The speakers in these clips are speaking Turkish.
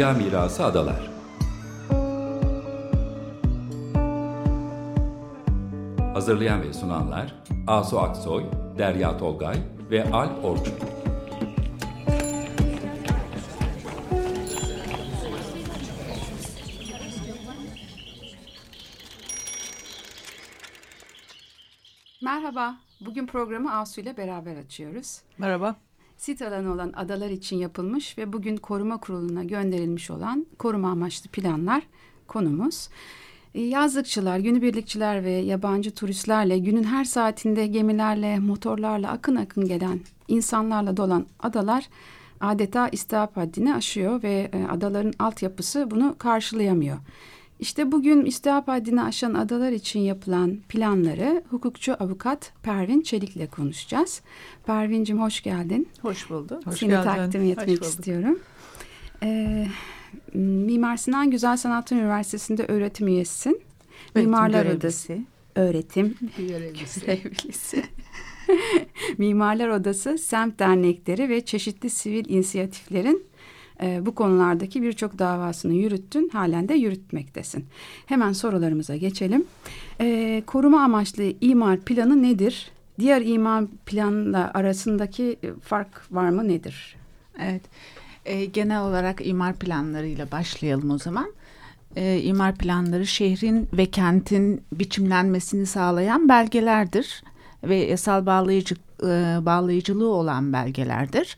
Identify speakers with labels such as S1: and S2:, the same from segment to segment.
S1: Dünya Mirası Adalar Hazırlayan ve sunanlar Asu Aksoy, Derya Tolgay ve Al Orçun.
S2: Merhaba, bugün programı Asu ile beraber açıyoruz.
S3: Merhaba.
S2: Sit alanı olan adalar için yapılmış ve bugün koruma kuruluna gönderilmiş olan koruma amaçlı planlar konumuz. E, yazlıkçılar, günübirlikçiler ve yabancı turistlerle günün her saatinde gemilerle, motorlarla akın akın gelen insanlarla dolan adalar adeta istihap haddini aşıyor ve e, adaların altyapısı bunu karşılayamıyor. İşte bugün istihap haddini aşan adalar için yapılan planları hukukçu avukat Pervin Çelik'le konuşacağız. Pervin'cim hoş geldin.
S3: Hoş bulduk.
S2: Hoş Seni geldin. takdim etmek istiyorum. Ee, Mimar Sinan Güzel Sanatlar Üniversitesi'nde öğretim üyesisin.
S3: Öğretim Mimarlar Odası.
S2: Öğretim görevlisi. Mimarlar Odası, semt dernekleri ve çeşitli sivil inisiyatiflerin e, bu konulardaki birçok davasını yürüttün, halen de yürütmektesin. Hemen sorularımıza geçelim. E, koruma amaçlı imar planı nedir? Diğer imar planla arasındaki fark var mı nedir?
S3: Evet, e, genel olarak imar planlarıyla başlayalım o zaman. E, imar planları şehrin ve kentin biçimlenmesini sağlayan belgelerdir ve yasal bağlayıcı e, bağlayıcılığı olan belgelerdir.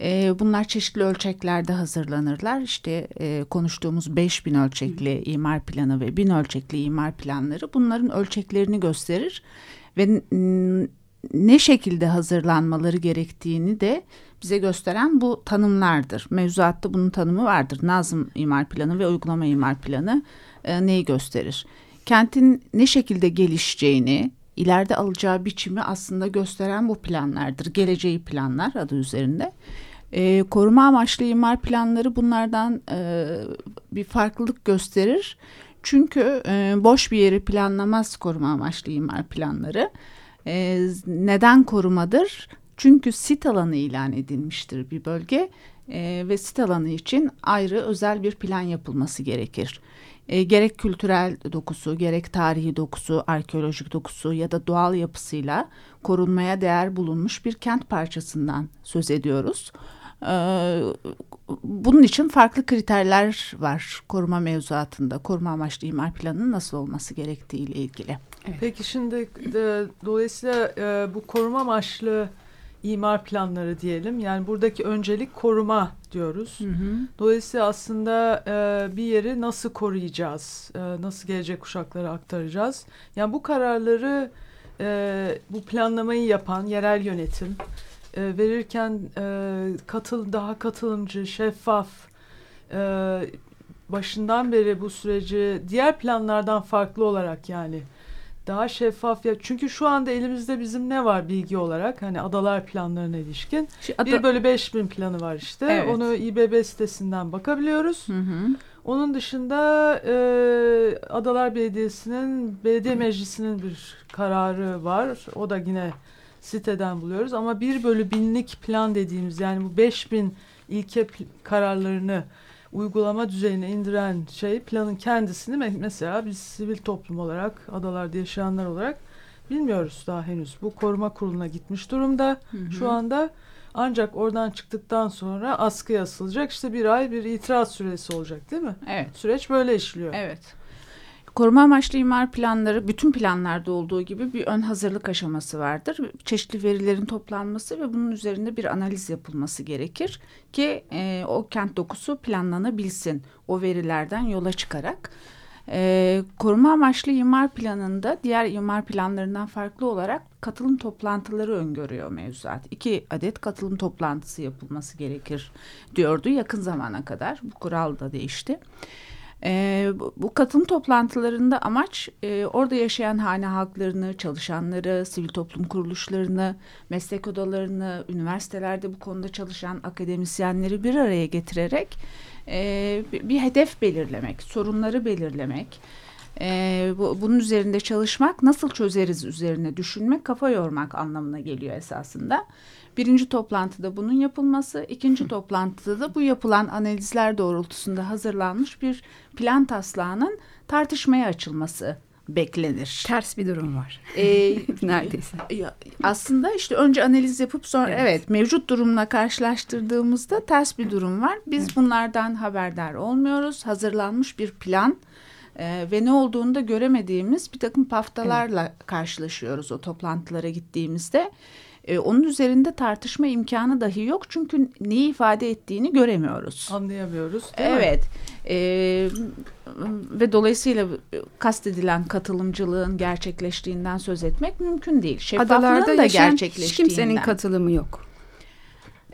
S3: E, bunlar çeşitli ölçeklerde hazırlanırlar. İşte e, konuştuğumuz 5000 ölçekli imar planı ve 1000 ölçekli imar planları bunların ölçeklerini gösterir ve ne şekilde hazırlanmaları gerektiğini de bize gösteren bu tanımlardır. Mevzuatta bunun tanımı vardır. Nazım imar planı ve uygulama imar planı e, neyi gösterir? Kentin ne şekilde gelişeceğini, ileride alacağı biçimi aslında gösteren bu planlardır. Geleceği planlar adı üzerinde. E, koruma amaçlı imar planları bunlardan e, bir farklılık gösterir. Çünkü e, boş bir yeri planlamaz koruma amaçlı imar planları. E, neden korumadır? Çünkü sit alanı ilan edilmiştir bir bölge e, ve sit alanı için ayrı özel bir plan yapılması gerekir. E, gerek kültürel dokusu, gerek tarihi dokusu, arkeolojik dokusu ya da doğal yapısıyla korunmaya değer bulunmuş bir kent parçasından söz ediyoruz. E, bunun için farklı kriterler var koruma mevzuatında, koruma amaçlı imar planının nasıl olması gerektiği ile ilgili.
S4: Evet. Peki şimdi de, dolayısıyla e, bu koruma amaçlı imar planları diyelim. Yani buradaki öncelik koruma diyoruz. Hı hı. Dolayısıyla aslında e, bir yeri nasıl koruyacağız, e, nasıl gelecek kuşaklara aktaracağız. Yani bu kararları e, bu planlamayı yapan yerel yönetim e, verirken e, katıl daha katılımcı, şeffaf, e, başından beri bu süreci diğer planlardan farklı olarak yani daha şeffaf ya çünkü şu anda elimizde bizim ne var bilgi olarak hani adalar planlarına ilişkin şu ada... 1 bölü 5 bin planı var işte evet. onu İBB sitesinden bakabiliyoruz. Hı hı. Onun dışında e, Adalar Belediyesi'nin belediye meclisinin bir kararı var o da yine siteden buluyoruz ama 1 bölü binlik plan dediğimiz yani bu 5 bin ilke kararlarını uygulama düzeyine indiren şey planın kendisini mesela biz sivil toplum olarak adalarda yaşayanlar olarak bilmiyoruz daha henüz. Bu koruma kuruluna gitmiş durumda hı hı. şu anda. Ancak oradan çıktıktan sonra askıya asılacak işte bir ay bir itiraz süresi olacak değil mi?
S3: Evet.
S4: Süreç böyle işliyor.
S3: Evet. Koruma amaçlı imar planları bütün planlarda olduğu gibi bir ön hazırlık aşaması vardır. Çeşitli verilerin toplanması ve bunun üzerinde bir analiz yapılması gerekir ki e, o kent dokusu planlanabilsin o verilerden yola çıkarak. E, koruma amaçlı imar planında diğer imar planlarından farklı olarak katılım toplantıları öngörüyor mevzuat. İki adet katılım toplantısı yapılması gerekir diyordu yakın zamana kadar. Bu kural da değişti. E, bu, katılım toplantılarında amaç e, orada yaşayan hane halklarını, çalışanları, sivil toplum kuruluşlarını, meslek odalarını, üniversitelerde bu konuda çalışan akademisyenleri bir araya getirerek e, bir, bir hedef belirlemek, sorunları belirlemek, E, bu, bunun üzerinde çalışmak, nasıl çözeriz üzerine düşünmek, kafa yormak anlamına geliyor esasında. Birinci toplantıda bunun yapılması, ikinci toplantıda da bu yapılan analizler doğrultusunda hazırlanmış bir plan taslağının tartışmaya açılması beklenir.
S2: Ters bir durum var.
S3: Ee,
S2: Neredeyse.
S3: Aslında işte önce analiz yapıp sonra evet. evet mevcut durumla karşılaştırdığımızda ters bir durum var. Biz evet. bunlardan haberdar olmuyoruz. Hazırlanmış bir plan e, ve ne olduğunu da göremediğimiz bir takım paftalarla evet. karşılaşıyoruz o toplantılara gittiğimizde. E, onun üzerinde tartışma imkanı dahi yok çünkü neyi ifade ettiğini göremiyoruz.
S4: Anlayamıyoruz.
S3: evet. E, ve dolayısıyla kastedilen katılımcılığın gerçekleştiğinden söz etmek mümkün değil.
S2: Şeffaflığın Adalarda da gerçekleştiğinden. hiç kimsenin katılımı yok.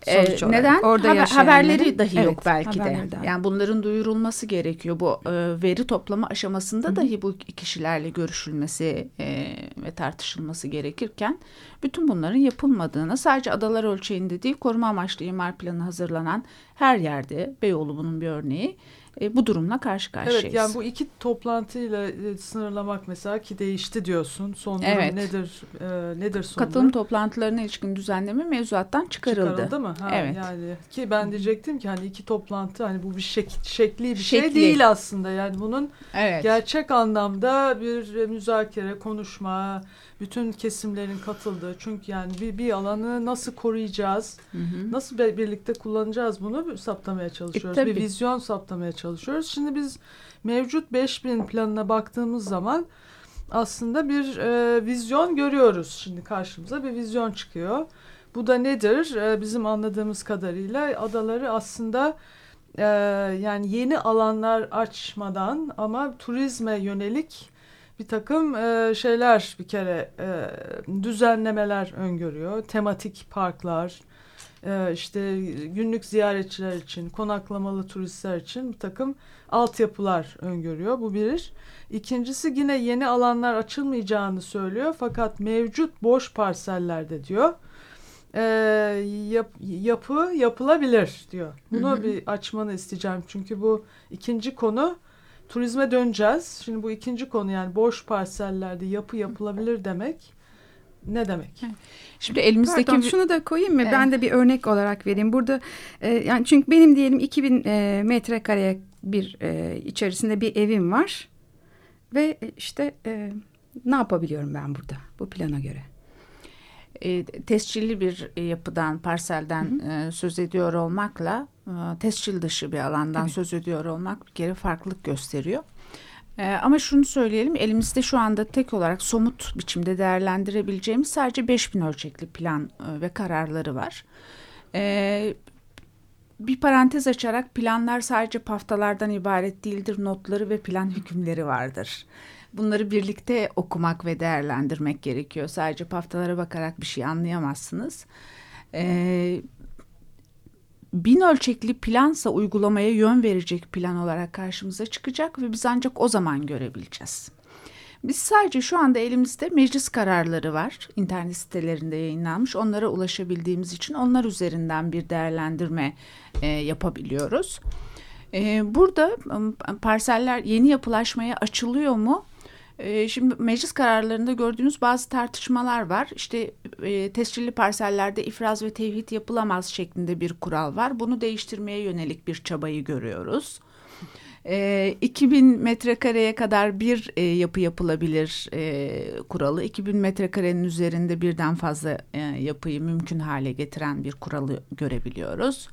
S3: Sonuç ee, neden? Orada Haber, haberleri dahi evet, yok belki de. Yani bunların duyurulması gerekiyor. Bu e, veri toplama aşamasında -hı. dahi bu kişilerle görüşülmesi e, ve tartışılması gerekirken bütün bunların yapılmadığını sadece adalar ölçeğinde değil koruma amaçlı imar planı hazırlanan her yerde Beyoğlu bunun bir örneği e, bu durumla karşı karşıyayız.
S4: Evet yani bu iki toplantıyla e, sınırlamak mesela ki değişti diyorsun. Son durum evet. nedir e, nedir son
S3: Katılım toplantılarına ilişkin düzenleme mevzuattan çıkarıldı.
S4: Çıkarıldı mı? Ha, evet. Yani ki ben diyecektim ki hani iki toplantı hani bu bir şek şekli bir şey şekli. şey değil aslında. Yani bunun evet. gerçek anlamda bir müzakere, konuşma, bütün kesimlerin katıldığı. Çünkü yani bir, bir alanı nasıl koruyacağız, hı hı. nasıl birlikte kullanacağız bunu saptamaya çalışıyoruz. E, bir vizyon saptamaya çalışıyoruz. Şimdi biz mevcut 5000 planına baktığımız zaman aslında bir e, vizyon görüyoruz. Şimdi karşımıza bir vizyon çıkıyor. Bu da nedir? E, bizim anladığımız kadarıyla adaları aslında e, yani yeni alanlar açmadan ama turizme yönelik bir takım e, şeyler bir kere e, düzenlemeler öngörüyor. Tematik parklar, e, işte günlük ziyaretçiler için, konaklamalı turistler için bir takım altyapılar öngörüyor. Bu bir. İkincisi yine yeni alanlar açılmayacağını söylüyor. Fakat mevcut boş parsellerde diyor e, yap, yapı yapılabilir diyor. Bunu hı hı. bir açmanı isteyeceğim. Çünkü bu ikinci konu turizme döneceğiz. Şimdi bu ikinci konu yani boş parsellerde yapı yapılabilir demek ne demek?
S2: Şimdi elimizdeki Pardon, şunu da koyayım mı? Evet. Ben de bir örnek olarak vereyim. Burada e, yani çünkü benim diyelim 2000 e, metrekareye bir e, içerisinde bir evim var ve işte e, ne yapabiliyorum ben burada bu plana göre?
S3: E, tescilli bir e, yapıdan, parselden hı hı. E, söz ediyor olmakla e, tescil dışı bir alandan Tabii. söz ediyor olmak bir kere farklılık gösteriyor. E, ama şunu söyleyelim elimizde şu anda tek olarak somut biçimde değerlendirebileceğimiz sadece 5000 ölçekli plan e, ve kararları var. E, bir parantez açarak planlar sadece paftalardan ibaret değildir. Notları ve plan hükümleri vardır. Bunları birlikte okumak ve değerlendirmek gerekiyor. Sadece paftalara bakarak bir şey anlayamazsınız. Ee, bin ölçekli plansa uygulamaya yön verecek plan olarak karşımıza çıkacak ve biz ancak o zaman görebileceğiz. Biz sadece şu anda elimizde meclis kararları var. internet sitelerinde yayınlanmış. Onlara ulaşabildiğimiz için onlar üzerinden bir değerlendirme e, yapabiliyoruz. E, burada parseller yeni yapılaşmaya açılıyor mu? Ee, şimdi meclis kararlarında gördüğünüz bazı tartışmalar var. İşte e, tescilli parsellerde ifraz ve tevhid yapılamaz şeklinde bir kural var. Bunu değiştirmeye yönelik bir çabayı görüyoruz. E, 2000 metrekareye kadar bir e, yapı yapılabilir e, kuralı. 2000 metrekarenin üzerinde birden fazla e, yapıyı mümkün hale getiren bir kuralı görebiliyoruz.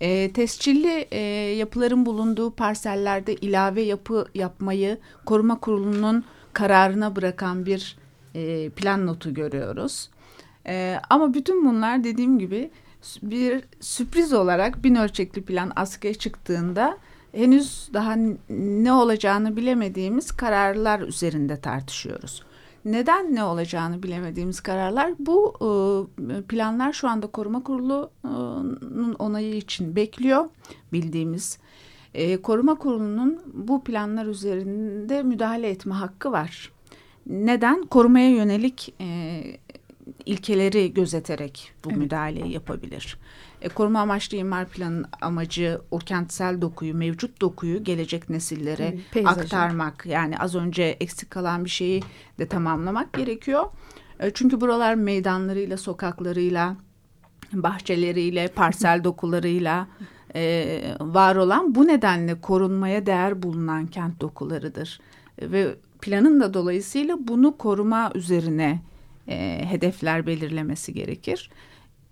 S3: E, tescilli e, yapıların bulunduğu parsellerde ilave yapı yapmayı koruma kurulunun kararına bırakan bir e, plan notu görüyoruz. E, ama bütün bunlar dediğim gibi bir sürpriz olarak bin ölçekli plan askıya çıktığında henüz daha ne olacağını bilemediğimiz kararlar üzerinde tartışıyoruz. Neden ne olacağını bilemediğimiz kararlar bu e, planlar şu anda koruma kurulunun onayı için bekliyor bildiğimiz. E, koruma kurulunun bu planlar üzerinde müdahale etme hakkı var. Neden? Korumaya yönelik e, ilkeleri gözeterek bu evet. müdahaleyi yapabilir. E, koruma amaçlı imar planının amacı o kentsel dokuyu, mevcut dokuyu gelecek nesillere
S2: Tabii,
S3: aktarmak. Yani az önce eksik kalan bir şeyi de tamamlamak gerekiyor. E, çünkü buralar meydanlarıyla, sokaklarıyla, bahçeleriyle, parsel dokularıyla e, var olan bu nedenle korunmaya değer bulunan kent dokularıdır. E, ve planın da dolayısıyla bunu koruma üzerine e, hedefler belirlemesi gerekir.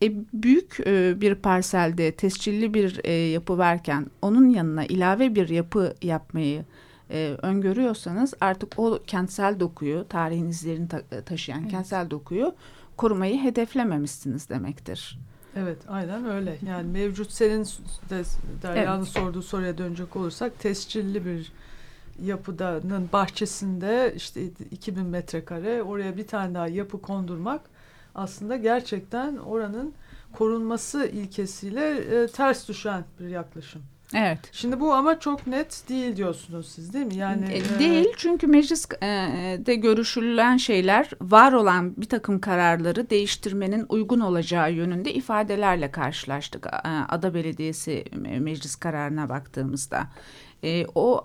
S3: E, büyük e, bir parselde tescilli bir e, yapı verken onun yanına ilave bir yapı yapmayı e, öngörüyorsanız artık o kentsel dokuyu, tarihin izlerini ta taşıyan evet. kentsel dokuyu korumayı hedeflememişsiniz demektir.
S4: Evet aynen öyle. Yani mevcut senin de Derya'nın evet. sorduğu soruya dönecek olursak tescilli bir yapıdanın bahçesinde işte 2000 metrekare oraya bir tane daha yapı kondurmak aslında gerçekten oranın korunması ilkesiyle e, ters düşen bir yaklaşım.
S3: Evet.
S4: Şimdi bu ama çok net değil diyorsunuz siz değil mi? Yani
S3: e, e değil çünkü mecliste görüşülen şeyler var olan bir takım kararları değiştirmenin uygun olacağı yönünde ifadelerle karşılaştık. Ada Belediyesi meclis kararına baktığımızda. E, o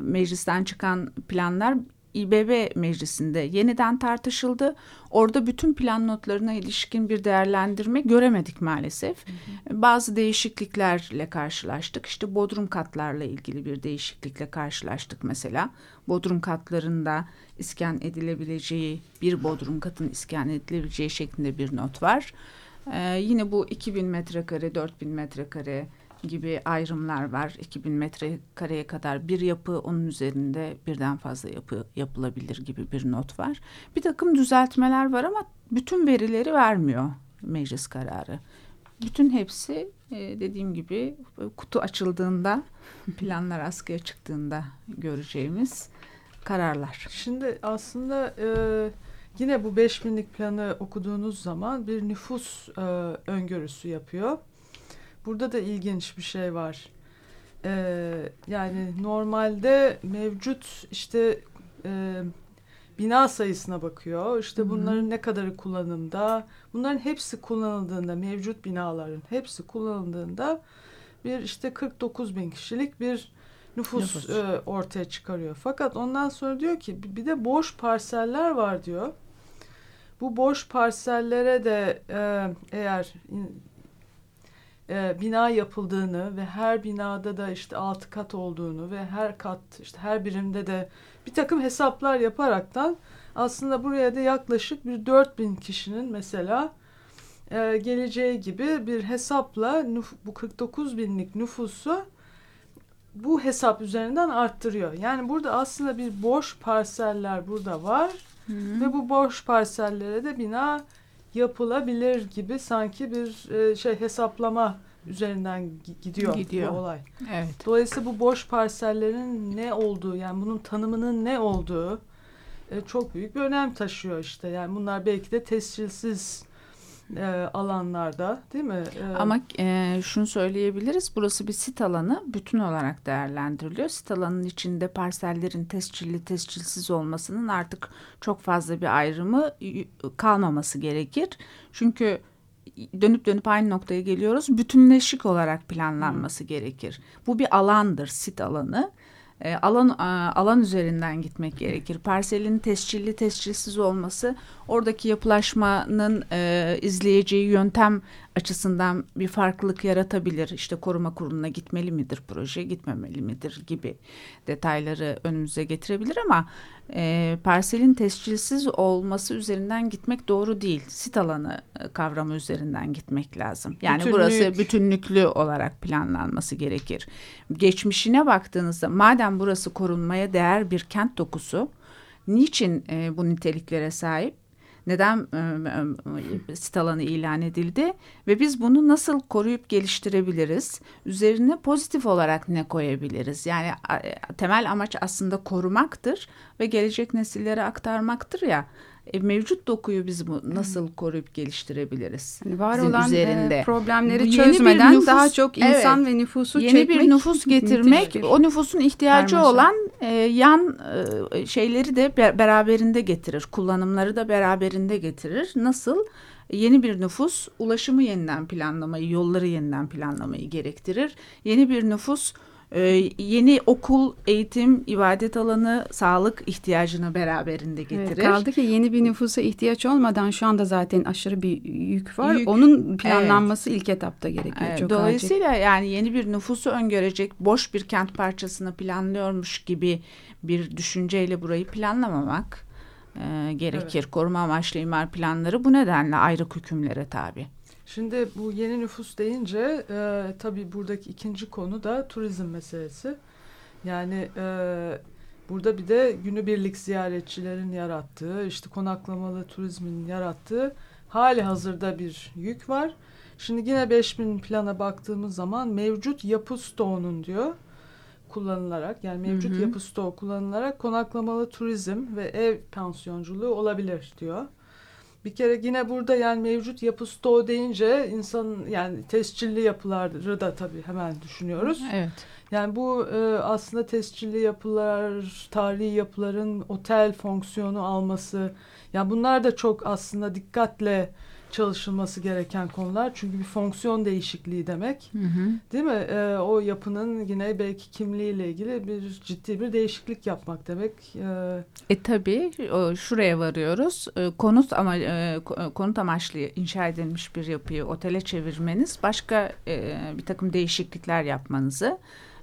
S3: meclisten çıkan planlar İBB meclisinde yeniden tartışıldı. Orada bütün plan notlarına ilişkin bir değerlendirme göremedik maalesef. Hı hı. Bazı değişikliklerle karşılaştık. İşte bodrum katlarla ilgili bir değişiklikle karşılaştık mesela. Bodrum katlarında iskan edilebileceği, bir bodrum katın iskan edilebileceği şeklinde bir not var. Ee, yine bu 2000 metrekare, 4000 metrekare gibi ayrımlar var. 2000 metrekareye kadar bir yapı onun üzerinde birden fazla yapı yapılabilir gibi bir not var. Bir takım düzeltmeler var ama bütün verileri vermiyor meclis kararı. Bütün hepsi e, dediğim gibi kutu açıldığında planlar askıya çıktığında göreceğimiz kararlar.
S4: Şimdi aslında e, yine bu 5000'lik planı okuduğunuz zaman bir nüfus e, öngörüsü yapıyor. Burada da ilginç bir şey var. Ee, yani normalde mevcut işte e, bina sayısına bakıyor. İşte bunların Hı-hı. ne kadarı kullanımda. Bunların hepsi kullanıldığında mevcut binaların hepsi kullanıldığında bir işte 49 bin kişilik bir nüfus, nüfus. E, ortaya çıkarıyor. Fakat ondan sonra diyor ki bir de boş parseller var diyor. Bu boş parsellere de e, eğer e, bina yapıldığını ve her binada da işte altı kat olduğunu ve her kat işte her birimde de bir takım hesaplar yaparaktan aslında buraya da yaklaşık bir 4000 kişinin mesela e, geleceği gibi bir hesapla bu 49 binlik nüfusu bu hesap üzerinden arttırıyor. Yani burada aslında bir boş parseller burada var Hı -hı. ve bu boş parsellere de bina yapılabilir gibi sanki bir e, şey hesaplama üzerinden gidiyor, gidiyor. bu olay.
S3: Evet.
S4: Dolayısıyla bu boş parsellerin ne olduğu yani bunun tanımının ne olduğu e, çok büyük bir önem taşıyor işte. Yani bunlar belki de tescilsiz e, alanlarda değil mi?
S3: E, Ama e, şunu söyleyebiliriz. Burası bir sit alanı bütün olarak değerlendiriliyor. Sit alanının içinde parsellerin tescilli tescilsiz olmasının artık çok fazla bir ayrımı kalmaması gerekir. Çünkü dönüp dönüp aynı noktaya geliyoruz. Bütünleşik olarak planlanması hmm. gerekir. Bu bir alandır, sit alanı e, alan e, alan üzerinden gitmek gerekir. Parselin tescilli tescilsiz olması oradaki yapılaşmanın e, izleyeceği yöntem açısından bir farklılık yaratabilir. İşte koruma kuruluna gitmeli midir proje, gitmemeli midir gibi detayları önümüze getirebilir ama e, parselin tescilsiz olması üzerinden gitmek doğru değil. Sit alanı e, kavramı üzerinden gitmek lazım. Yani Bütünlük. burası bütünlüklü olarak planlanması gerekir. Geçmişine baktığınızda madem burası korunmaya değer bir kent dokusu niçin e, bu niteliklere sahip? Neden e, sit alanı ilan edildi ve biz bunu nasıl koruyup geliştirebiliriz? Üzerine pozitif olarak ne koyabiliriz? Yani temel amaç aslında korumaktır ve gelecek nesillere aktarmaktır ya. E, mevcut dokuyu biz bu nasıl koruyup geliştirebiliriz?
S2: Yani var
S3: Bizim
S2: olan e,
S3: üzerinde.
S2: problemleri
S3: Bu
S2: çözmeden
S3: nüfus-
S2: daha çok insan ve nüfusu
S3: Yeni
S2: çekmek
S3: bir nüfus getirmek,
S2: bir
S3: o nüfusun ihtiyacı
S2: karmaşa.
S3: olan e, yan e, şeyleri de be- beraberinde getirir. Kullanımları da beraberinde getirir. Nasıl? Yeni bir nüfus ulaşımı yeniden planlamayı, yolları yeniden planlamayı gerektirir. Yeni bir nüfus e, yeni okul, eğitim, ibadet alanı, sağlık ihtiyacını beraberinde
S2: Evet,
S3: getirir.
S2: kaldı ki yeni bir nüfusa ihtiyaç olmadan şu anda zaten aşırı bir yük var.
S3: Yük,
S2: Onun planlanması ilk etapta gerekiyor.
S3: Evet,
S2: çok acil.
S3: Dolayısıyla yani yeni bir nüfusu öngörecek boş bir kent parçasını planlıyormuş gibi bir düşünceyle burayı planlamamak e, gerekir. Koruma amaçlı imar planları bu nedenle ayrı hükümlere tabi.
S4: Şimdi bu yeni nüfus deyince e, tabii buradaki ikinci konu da turizm meselesi. Yani e, burada bir de günübirlik ziyaretçilerin yarattığı, işte konaklamalı turizmin yarattığı hali hazırda bir yük var. Şimdi yine 5000 plana baktığımız zaman mevcut yapı stoğunun diyor kullanılarak yani mevcut
S3: Hı hı.
S4: yapı stoğu kullanılarak konaklamalı turizm ve ev pansiyonculuğu olabilir diyor. Bir kere yine burada yani mevcut yapı stoğu deyince insanın yani tescilli yapıları da tabii hemen düşünüyoruz.
S3: Evet.
S4: Yani bu e, aslında tescilli yapılar, tarihi yapıların otel fonksiyonu alması. Yani bunlar da çok aslında dikkatle çalışılması gereken konular. Çünkü bir fonksiyon değişikliği demek.
S3: Hı hı.
S4: Değil mi? E, o yapının yine belki kimliğiyle ilgili bir ciddi bir değişiklik yapmak demek. E,
S3: E tabii şuraya varıyoruz. E, konut ama e, ko- konut amaçlı inşa edilmiş bir yapıyı otele çevirmeniz başka e, bir takım değişiklikler yapmanızı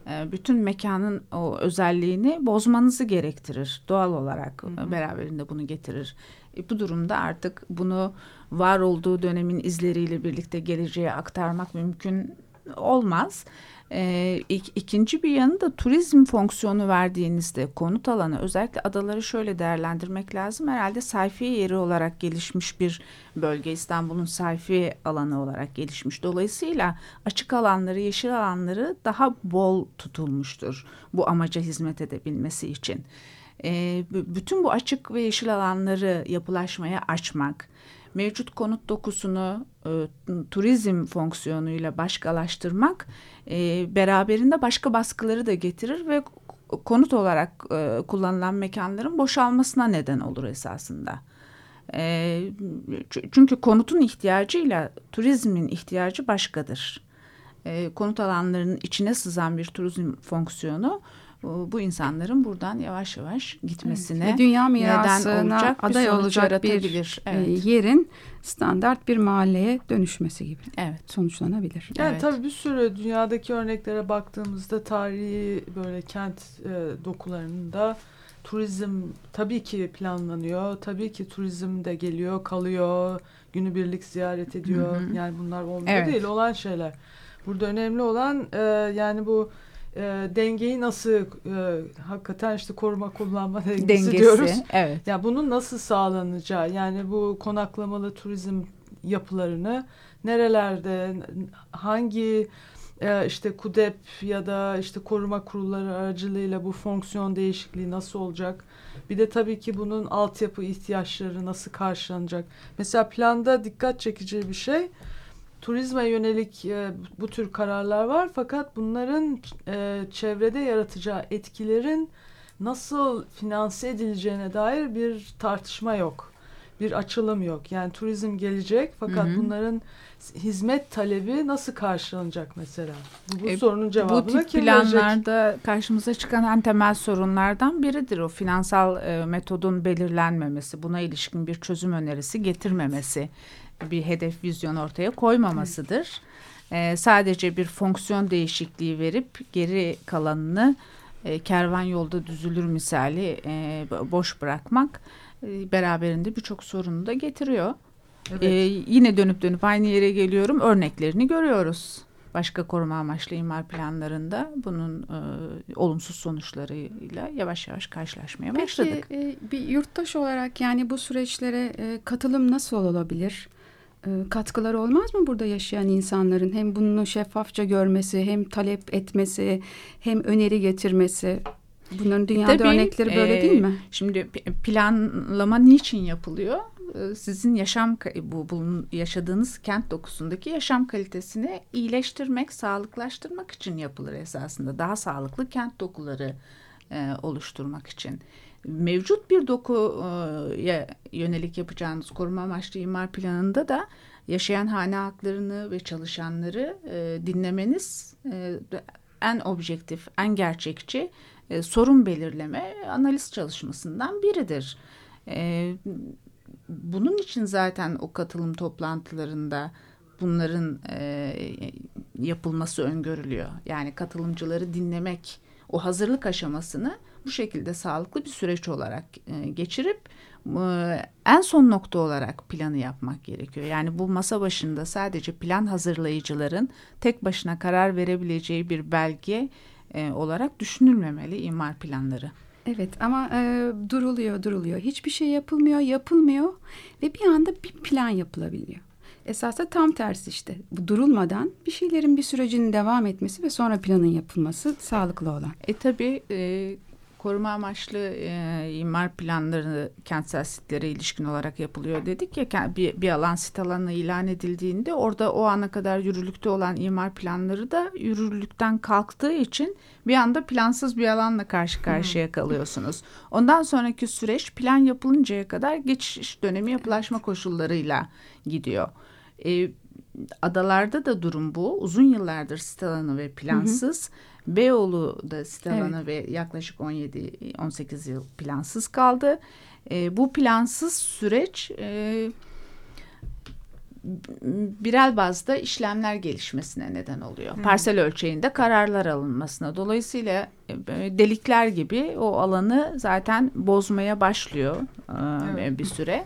S3: e, bütün mekanın o özelliğini bozmanızı gerektirir. Doğal olarak
S4: Hı hı.
S3: e, beraberinde bunu getirir. E, bu durumda artık bunu var olduğu dönemin izleriyle birlikte geleceğe aktarmak mümkün olmaz. Ee, ik- ikinci bir yanı da turizm fonksiyonu verdiğinizde konut alanı özellikle adaları şöyle değerlendirmek lazım. Herhalde sayfiye yeri olarak gelişmiş bir bölge İstanbul'un sayfiye alanı olarak gelişmiş. Dolayısıyla açık alanları, yeşil alanları daha bol tutulmuştur bu amaca hizmet edebilmesi için. B- bütün bu açık ve yeşil alanları yapılaşmaya açmak, mevcut konut dokusunu e, turizm fonksiyonuyla başkalaştırmak e, beraberinde başka baskıları da getirir ve konut olarak e, kullanılan mekanların boşalmasına neden olur esasında. E, çünkü konutun ihtiyacıyla turizmin ihtiyacı başkadır. E, konut alanlarının içine sızan bir turizm fonksiyonu bu insanların buradan yavaş yavaş gitmesine
S2: Ve dünya
S3: neden
S2: mirasına
S3: olacak bir
S2: aday olacak bir e,
S3: Evet.
S2: yerin standart bir mahalleye dönüşmesi gibi
S3: Evet.
S2: sonuçlanabilir.
S4: Yani
S3: Evet.
S4: tabii bir sürü dünyadaki örneklere baktığımızda tarihi böyle kent e, dokularında turizm tabii ki planlanıyor. Tabii ki turizm de geliyor, kalıyor, günübirlik ziyaret ediyor.
S3: Hı hı.
S4: Yani bunlar olmuyor
S3: Evet.
S4: değil, olan şeyler. Burada önemli olan e, yani bu e, dengeyi nasıl e, hakikaten işte koruma kullanma dengesi,
S3: Dengesi.
S4: diyoruz.
S3: Evet.
S4: Ya bunun nasıl sağlanacağı yani bu konaklamalı turizm yapılarını nerelerde hangi e, işte KUDEP ya da işte koruma kurulları aracılığıyla bu fonksiyon değişikliği nasıl olacak? Bir de tabii ki bunun altyapı ihtiyaçları nasıl karşılanacak? Mesela planda dikkat çekici bir şey turizme yönelik e, bu tür kararlar var fakat bunların e, çevrede yaratacağı etkilerin nasıl finanse edileceğine dair bir tartışma yok. Bir açılım yok. Yani turizm gelecek fakat
S3: Hı hı.
S4: bunların hizmet talebi nasıl karşılanacak mesela? Bu, bu
S3: E,
S4: sorunun
S3: Bu
S4: cevabını
S3: tip
S4: kim verecek?
S3: planlarda karşımıza çıkan en temel sorunlardan biridir o finansal e, metodun belirlenmemesi, buna ilişkin bir çözüm önerisi getirmemesi, bir hedef vizyon ortaya koymamasıdır. E, sadece bir fonksiyon değişikliği verip geri kalanını e, kervan yolda düzülür misali e, bo- boş bırakmak e, beraberinde birçok sorunu da getiriyor.
S4: Evet.
S3: Ee, yine dönüp dönüp aynı yere geliyorum. Örneklerini görüyoruz. Başka koruma amaçlı imar planlarında bunun e, olumsuz sonuçlarıyla yavaş yavaş karşılaşmaya başladık.
S2: Peki e, bir yurttaş olarak yani bu süreçlere e, katılım nasıl olabilir? E, katkıları olmaz mı burada yaşayan insanların? Hem bunu şeffafça görmesi, hem talep etmesi, hem öneri getirmesi. Bunların dünyada Tabii, örnekleri böyle e, değil mi?
S3: Şimdi planlama niçin yapılıyor? E, sizin yaşam bu bulun, yaşadığınız kent dokusundaki yaşam kalitesini iyileştirmek, sağlıklaştırmak için yapılır esasında. Daha sağlıklı kent dokuları e, oluşturmak için. Mevcut bir dokuya yönelik yapacağınız koruma amaçlı imar planında da yaşayan hane haklarını ve çalışanları e, dinlemeniz e, en objektif, en gerçekçi e, sorun belirleme analiz çalışmasından biridir. Bunun için zaten o katılım toplantılarında bunların yapılması öngörülüyor. Yani katılımcıları dinlemek, o hazırlık aşamasını bu şekilde sağlıklı bir süreç olarak e, geçirip e, en son nokta olarak planı yapmak gerekiyor. Yani bu masa başında sadece plan hazırlayıcıların tek başına karar verebileceği bir belge e, olarak düşünülmemeli imar planları.
S2: Evet ama e, duruluyor duruluyor. Hiçbir şey yapılmıyor yapılmıyor ve bir anda bir plan yapılabiliyor. Esasında tam tersi işte. Bu durulmadan bir şeylerin bir sürecinin devam etmesi ve sonra planın yapılması sağlıklı olan.
S3: E tabii e, koruma amaçlı e, imar planları kentsel sitlere ilişkin olarak yapılıyor dedik ya bir, bir alan sit alanı ilan edildiğinde orada o ana kadar yürürlükte olan imar planları da yürürlükten kalktığı için bir anda plansız bir alanla karşı karşıya kalıyorsunuz. Ondan sonraki süreç plan yapılıncaya kadar geçiş dönemi yapılaşma koşullarıyla gidiyor. E, adalarda da durum bu. Uzun yıllardır sit alanı ve plansız. Hı hı. Beyoğlu da sit alanı evet. ve yaklaşık 17-18 yıl plansız kaldı. E, bu plansız süreç e, birel bazda işlemler gelişmesine neden oluyor. Hmm. Parsel ölçeğinde kararlar alınmasına. Dolayısıyla e, delikler gibi o alanı zaten bozmaya başlıyor e, evet. bir süre.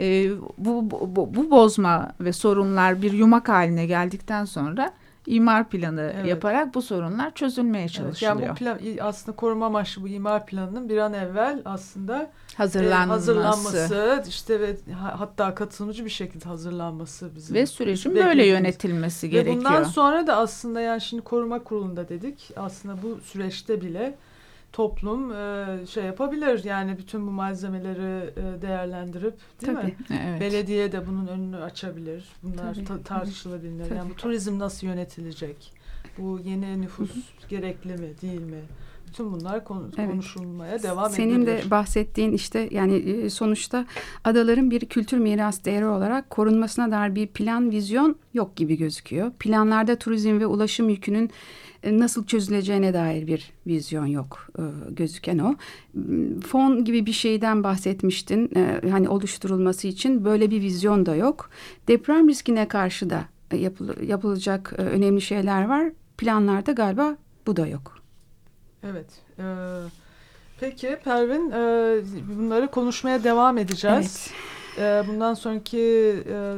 S3: E, bu, bu, bu bozma ve sorunlar bir yumak haline geldikten sonra imar planı evet. yaparak bu sorunlar çözülmeye çalışılıyor.
S4: Evet, yani bu plan aslında koruma amaçlı bu imar planının bir an evvel aslında
S3: hazırlanması,
S4: e, hazırlanması işte ve hatta katılımcı bir şekilde hazırlanması bizim
S3: ve sürecin böyle yönetilmesi
S4: ve
S3: gerekiyor.
S4: Ve bundan sonra da aslında yani şimdi koruma kurulunda dedik aslında bu süreçte bile toplum e, şey yapabilir yani bütün bu malzemeleri e, değerlendirip değil Tabii, mi? Evet. Belediye de bunun önünü açabilir. Bunlar ta- tartışılabilir. Tabii. Yani bu turizm nasıl yönetilecek? Bu yeni nüfus gerekli mi, değil mi? Bütün bunlar konu, evet. konuşulmaya devam
S2: Senin
S4: edilir.
S2: Senin de bahsettiğin işte yani e, sonuçta adaların bir kültür miras değeri olarak korunmasına dair bir plan, vizyon yok gibi gözüküyor. Planlarda turizm ve ulaşım yükünün e, nasıl çözüleceğine dair bir vizyon yok e, gözüken o. Fon gibi bir şeyden bahsetmiştin e, hani oluşturulması için böyle bir vizyon da yok. Deprem riskine karşı da yapıl yapılacak önemli şeyler var. Planlarda galiba bu da yok.
S4: Evet. E, peki Pervin e, bunları konuşmaya devam edeceğiz. Evet. E, bundan sonraki e,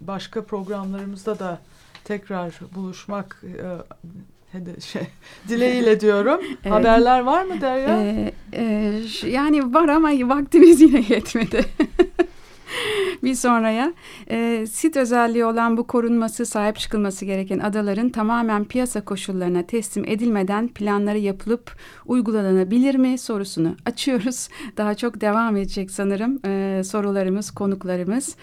S4: başka programlarımızda da tekrar buluşmak e, şey dileğiyle diyorum. evet. Haberler var mı Derya? Ee,
S2: e, yani var ama vaktimiz yine yetmedi. bir sonraya e, sit özelliği olan bu korunması sahip çıkılması gereken adaların tamamen piyasa koşullarına teslim edilmeden planları yapılıp uygulanabilir mi sorusunu açıyoruz. Daha çok devam edecek sanırım e, sorularımız, konuklarımız.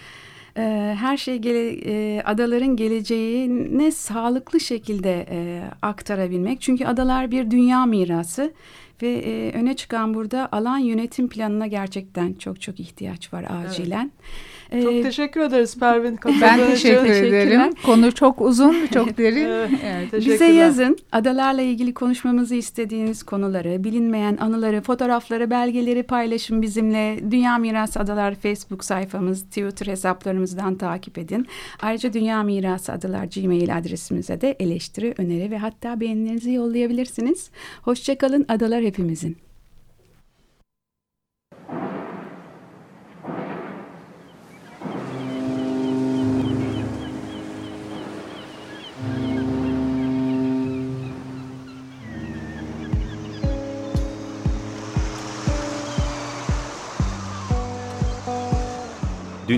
S2: Ee, her şey gele, e, adaların geleceğine sağlıklı şekilde e, aktarabilmek. Çünkü adalar bir dünya mirası ve e, öne çıkan burada alan yönetim planına gerçekten çok çok ihtiyaç var acilen. Evet.
S4: Çok ee, teşekkür ederiz Pervin.
S3: Ben teşekkür ederim. Konu çok uzun, çok derin.
S2: evet, Bize yazın. Adalarla ilgili konuşmamızı istediğiniz konuları, bilinmeyen anıları, fotoğrafları, belgeleri paylaşın bizimle. Dünya Mirası Adalar Facebook sayfamız, Twitter hesaplarımızdan takip edin. Ayrıca Dünya Mirası Adalar Gmail adresimize de eleştiri, öneri ve hatta beğenilerinizi yollayabilirsiniz. Hoşçakalın adalar hepimizin.